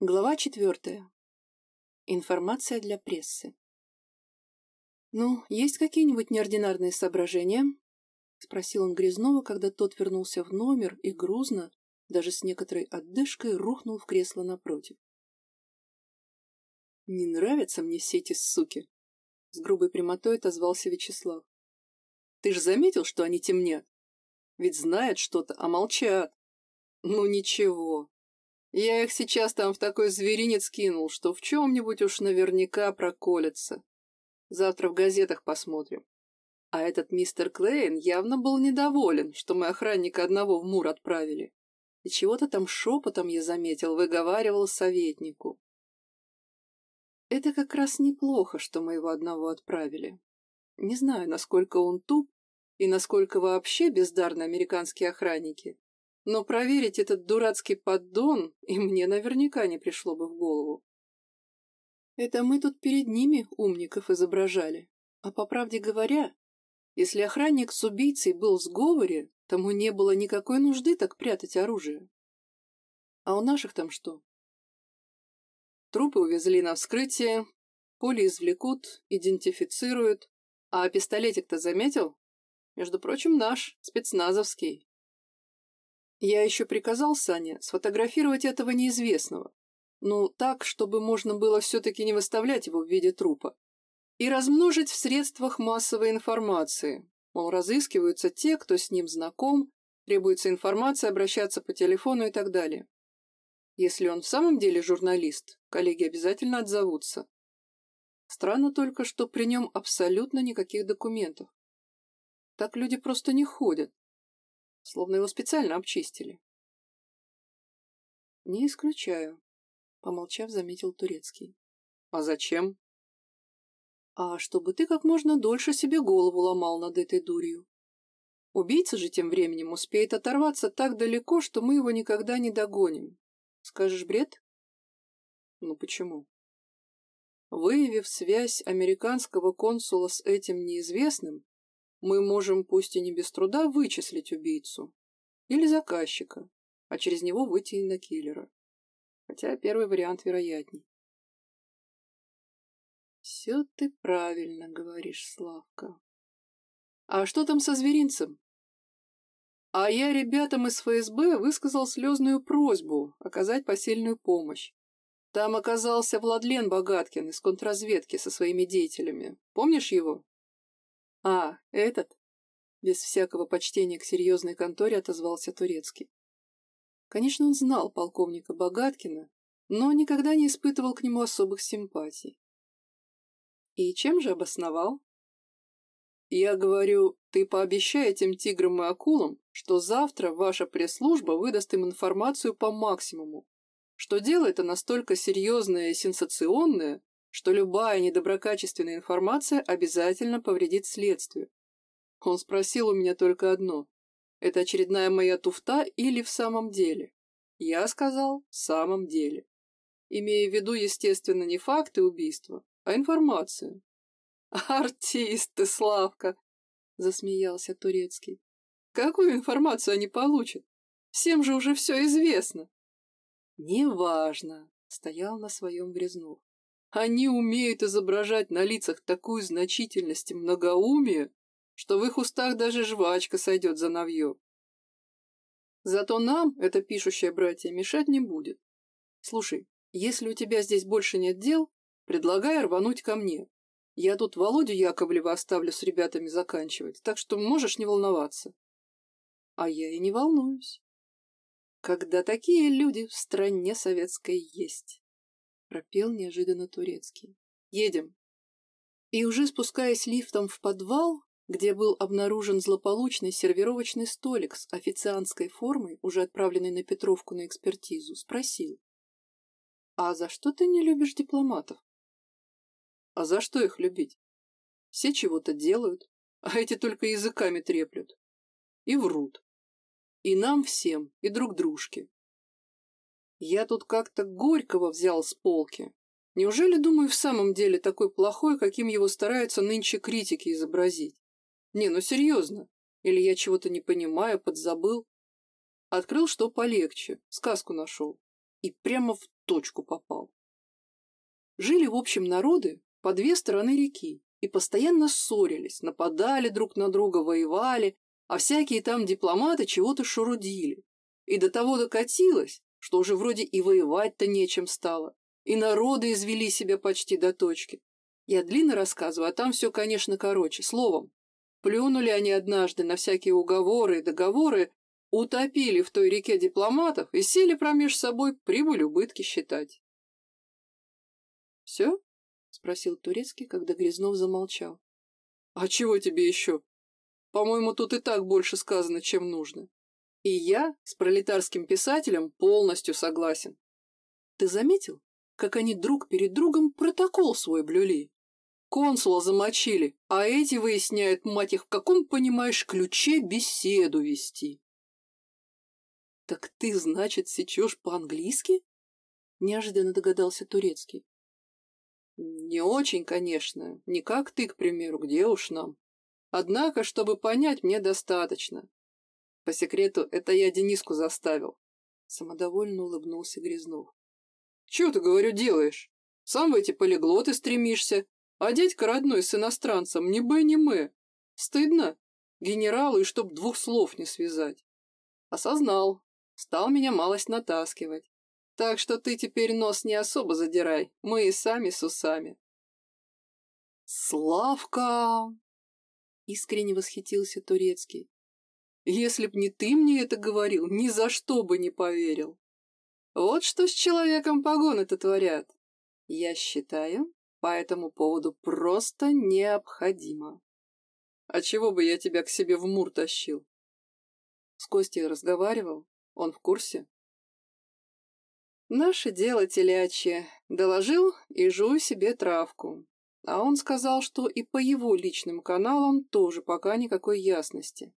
Глава четвертая. Информация для прессы. «Ну, есть какие-нибудь неординарные соображения?» — спросил он Грязнова, когда тот вернулся в номер и грузно, даже с некоторой отдышкой, рухнул в кресло напротив. «Не нравятся мне все эти суки!» — с грубой прямотой отозвался Вячеслав. «Ты же заметил, что они темнят? Ведь знают что-то, а молчат. Ну ничего, я их сейчас там в такой зверинец кинул, что в чем-нибудь уж наверняка проколятся. Завтра в газетах посмотрим. А этот мистер Клейн явно был недоволен, что мы охранника одного в Мур отправили. И чего-то там шепотом, я заметил, выговаривал советнику. Это как раз неплохо, что мы его одного отправили. Не знаю, насколько он туп и насколько вообще бездарны американские охранники, но проверить этот дурацкий поддон и мне наверняка не пришло бы в голову. Это мы тут перед ними умников изображали. А по правде говоря, если охранник с убийцей был в сговоре, тому не было никакой нужды так прятать оружие. А у наших там что? Трупы увезли на вскрытие, пули извлекут, идентифицируют. А пистолетик-то заметил? Между прочим, наш, спецназовский. Я еще приказал Сане сфотографировать этого неизвестного. Ну, так, чтобы можно было все-таки не выставлять его в виде трупа. И размножить в средствах массовой информации. Мол, разыскиваются те, кто с ним знаком, требуется информация, обращаться по телефону и так далее. Если он в самом деле журналист, коллеги обязательно отзовутся. Странно только, что при нем абсолютно никаких документов. Так люди просто не ходят словно его специально обчистили. «Не исключаю», — помолчав, заметил Турецкий. «А зачем?» «А чтобы ты как можно дольше себе голову ломал над этой дурью. Убийца же тем временем успеет оторваться так далеко, что мы его никогда не догоним. Скажешь бред?» «Ну почему?» Выявив связь американского консула с этим неизвестным, мы можем, пусть и не без труда, вычислить убийцу. Или заказчика, а через него выйти на киллера. Хотя первый вариант вероятней. Все ты правильно говоришь, Славка. А что там со зверинцем? А я ребятам из ФСБ высказал слезную просьбу оказать посильную помощь. Там оказался Владлен Богаткин из контрразведки со своими деятелями. Помнишь его? «А, этот?» Без всякого почтения к серьезной конторе отозвался Турецкий. Конечно, он знал полковника Богаткина, но никогда не испытывал к нему особых симпатий. И чем же обосновал? Я говорю, ты пообещай этим тиграм и акулам, что завтра ваша пресс-служба выдаст им информацию по максимуму, что дело это настолько серьезное и сенсационное, что любая недоброкачественная информация обязательно повредит следствию. Он спросил у меня только одно. Это очередная моя туфта или в самом деле? Я сказал, в самом деле. Имея в виду, естественно, не факты убийства, а информацию. «Артист ты, Славка!» — засмеялся Турецкий. «Какую информацию они получат? Всем же уже все известно!» «Неважно», — стоял на своем Грязнов. Они умеют изображать на лицах такую значительность и многоумие, что в их устах даже жвачка сойдет за навье. Зато нам, это пишущее братья, мешать не будет. Слушай, если у тебя здесь больше нет дел, предлагай рвануть ко мне. Я тут Володю Яковлева оставлю с ребятами заканчивать, так что можешь не волноваться. А я и не волнуюсь. Когда такие люди в стране советской есть пропел неожиданно турецкий. «Едем!» И уже спускаясь лифтом в подвал, где был обнаружен злополучный сервировочный столик с официантской формой, уже отправленный на Петровку на экспертизу, спросил. «А за что ты не любишь дипломатов?» «А за что их любить? Все чего-то делают, а эти только языками треплют. И врут. И нам всем, и друг дружке. Я тут как-то Горького взял с полки. Неужели, думаю, в самом деле такой плохой, каким его стараются нынче критики изобразить? Не, ну серьезно. Или я чего-то не понимаю, подзабыл? Открыл что полегче, сказку нашел. и прямо в точку попал. Жили, в общем, народы по две стороны реки и постоянно ссорились, нападали друг на друга, воевали, а всякие там дипломаты чего-то шурудили. И до того докатилось, что уже вроде и воевать-то нечем стало, и народы извели себя почти до точки. Я длинно рассказываю, а там все, конечно, короче. Словом, плюнули они однажды на всякие уговоры и договоры, утопили в той реке дипломатов и сели промеж собой прибыль-убытки считать. «Все?» — спросил Турецкий, когда Грязнов замолчал. «А чего тебе еще? По-моему, тут и так больше сказано, чем нужно. И я с пролетарским писателем полностью согласен. Ты заметил, как они друг перед другом протокол свой блюли? Консула замочили, а эти выясняют, мать их, в каком, понимаешь, ключе беседу вести. Так ты, значит, сечешь по-английски? Неожиданно догадался Турецкий. Не очень, конечно, не как ты, к примеру, где уж нам. Однако, чтобы понять, мне достаточно. По секрету, это я Дениску заставил. Самодовольно улыбнулся Грязнов. Чего ты, говорю, делаешь? Сам в эти полиглоты стремишься, а дядька родной с иностранцем ни бы ни мы. Стыдно? Генералу и чтоб двух слов не связать. Осознал. Стал меня малость натаскивать. Так что ты теперь нос не особо задирай. Мы и сами с усами. Славка! Искренне восхитился Турецкий. Если б не ты мне это говорил, ни за что бы не поверил. Вот что с человеком погоны-то творят. Я считаю, по этому поводу просто необходимо. А чего бы я тебя к себе в Мур тащил? С Костей разговаривал? Он в курсе? Наше дело телячье. Доложил и жую себе травку. А он сказал, что и по его личным каналам тоже пока никакой ясности.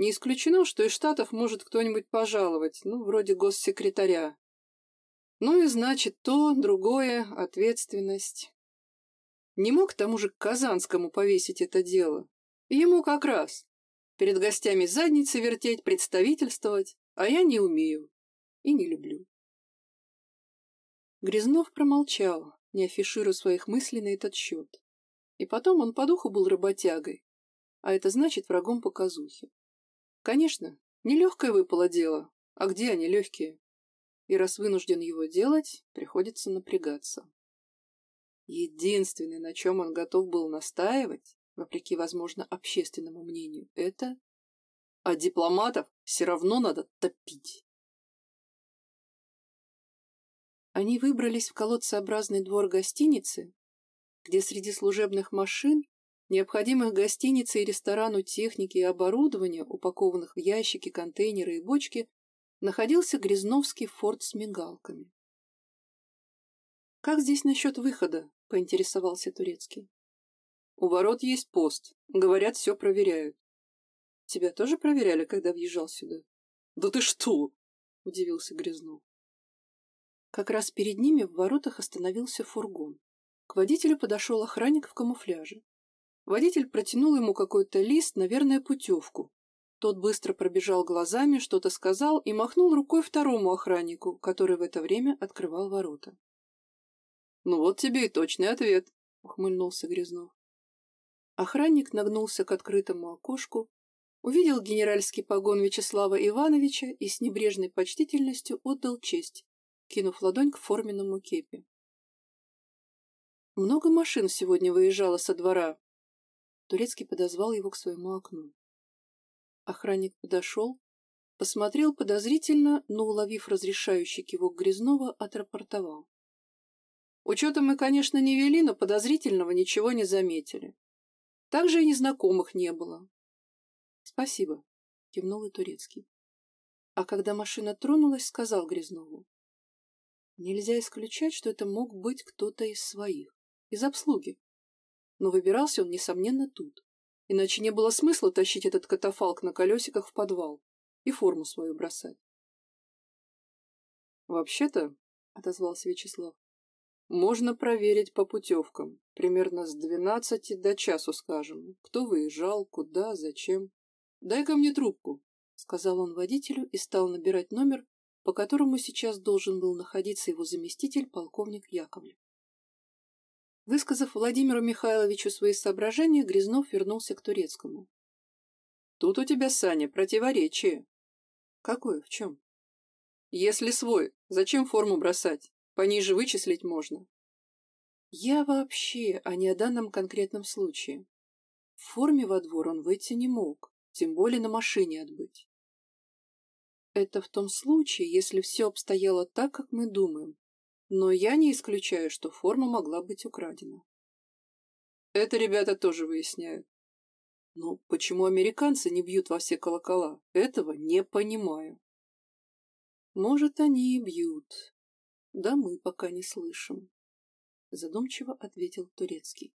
Не исключено, что из Штатов может кто-нибудь пожаловать, ну, вроде госсекретаря. Ну и значит то, другое, ответственность. Не мог тому же Казанскому повесить это дело. Ему как раз. Перед гостями задницы вертеть, представительствовать, а я не умею и не люблю. Грязнов промолчал, не афишируя своих мыслей на этот счет. И потом он по духу был работягой, а это значит врагом показухи. Конечно, нелегкое выпало дело, а где они легкие? И раз вынужден его делать, приходится напрягаться. Единственное, на чем он готов был настаивать, вопреки, возможно, общественному мнению, это а дипломатов все равно надо топить. Они выбрались в колодцеобразный двор гостиницы, где среди служебных машин, необходимых гостинице и ресторану техники и оборудования, упакованных в ящики, контейнеры и бочки, находился Грязновский форт с мигалками. «Как здесь насчет выхода?» — поинтересовался Турецкий. «У ворот есть пост. Говорят, все проверяют. Тебя тоже проверяли, когда въезжал сюда? Да ты что? Удивился Грязнов. Как раз перед ними в воротах остановился фургон. К водителю подошел охранник в камуфляже. Водитель протянул ему какой-то лист, наверное, путевку. Тот быстро пробежал глазами, что-то сказал и махнул рукой второму охраннику, который в это время открывал ворота. «Ну вот тебе и точный ответ», — ухмыльнулся Грязнов. Охранник нагнулся к открытому окошку, увидел генеральский погон Вячеслава Ивановича и с небрежной почтительностью отдал честь, кинув ладонь к форменному кепе. Много машин сегодня выезжало со двора. Турецкий подозвал его к своему окну. Охранник подошел, посмотрел подозрительно, но, уловив разрешающий кивок Грязнова, отрапортовал. Учета мы, конечно, не вели, но подозрительного ничего не заметили. Также и незнакомых не было. «Спасибо», — кивнул и Турецкий. А когда машина тронулась, сказал Грязнову. Нельзя исключать, что это мог быть кто-то из своих, из обслуги. Но выбирался он, несомненно, тут. Иначе не было смысла тащить этот катафалк на колесиках в подвал и форму свою бросать. «Вообще-то», — отозвался Вячеслав, — «можно проверить по путевкам, примерно с двенадцати до часу, скажем, кто выезжал, куда, зачем. «Дай-ка мне трубку», — сказал он водителю и стал набирать номер, по которому сейчас должен был находиться его заместитель, полковник Яковлев. Высказав Владимиру Михайловичу свои соображения, Грязнов вернулся к турецкому. «Тут у тебя, Саня, противоречие». «Какое? В чем?» «Если свой, зачем форму бросать? Пониже вычислить можно». «Я вообще, а не о данном конкретном случае. В форме во двор он выйти не мог, тем более на машине отбыть. Это в том случае, если все обстояло так, как мы думаем. Но я не исключаю, что форма могла быть украдена. Это ребята тоже выясняют. Но почему американцы не бьют во все колокола? Этого не понимаю. Может, они и бьют. Да мы пока не слышим. Задумчиво ответил Турецкий.